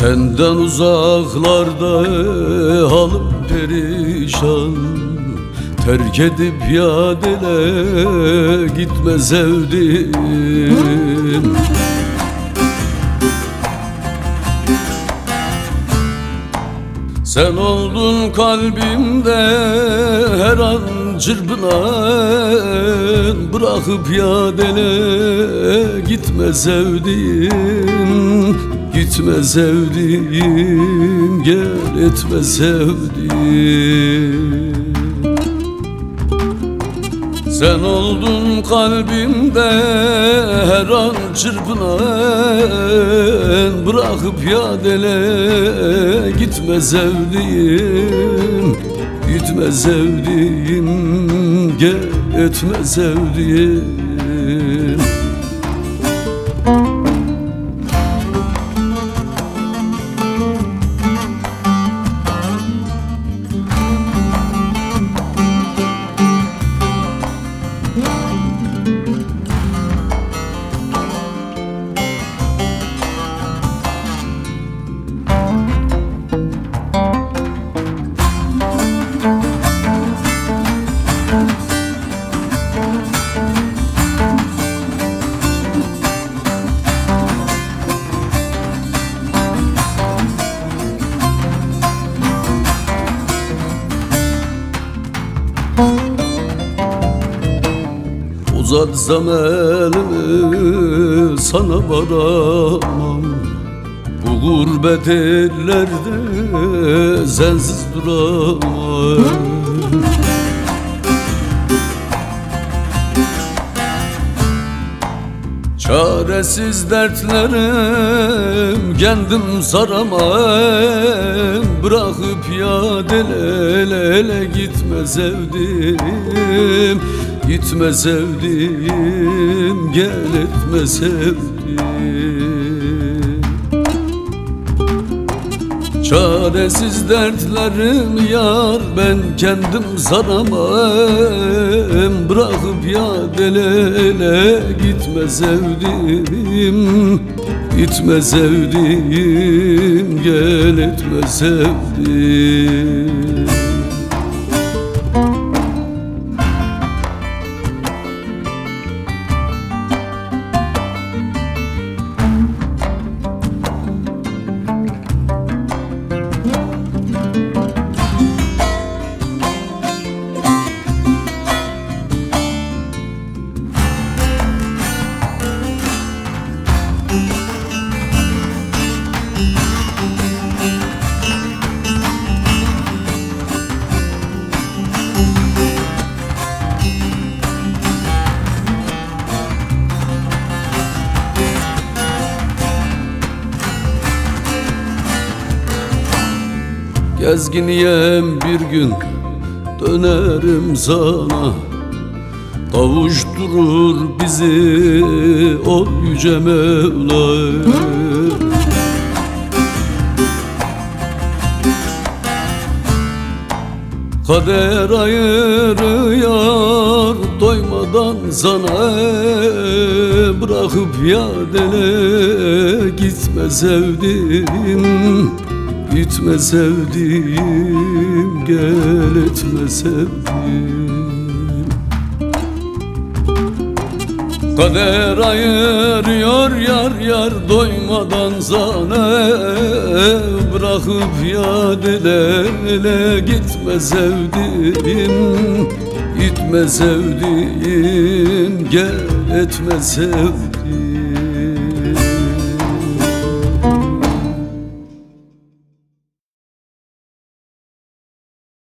Senden uzaklarda halim perişan. Terk edip yadele gitme sevdim Sen oldun kalbimde her an çırpınan Bırakıp yadele gitme sevdiğim Gitme sevdiğim gel etme sevdiğim. Sen oldun kalbimde her an çırpınan Bırakıp yadele gitme sevdiğim Gitme sevdiğim gel etme sevdiğim Uzatsam elimi sana varamam Bu gurbet ellerde sensiz duramam Çaresiz dertlerim kendim saramam. Bırakıp yadele ele ele gitme sevdim Gitme sevdim gel etme sevdim Çaresiz dertlerim yar ben kendim saramam Bırakıp yadele gitme sevdim Gitme sevdim gel etme sevdim Gezginiyem bir gün dönerim sana. Kavuşturur bizi o yüce Mevla. Kader ayırıyor doymadan sana Bırakıp yadele gitme sevdim Gitme sevdim gel etme sevdim Kader ayırıyor yar yar doymadan sana Bırakıp yadele gitme sevdim Gitme sevdim gel etme sevdim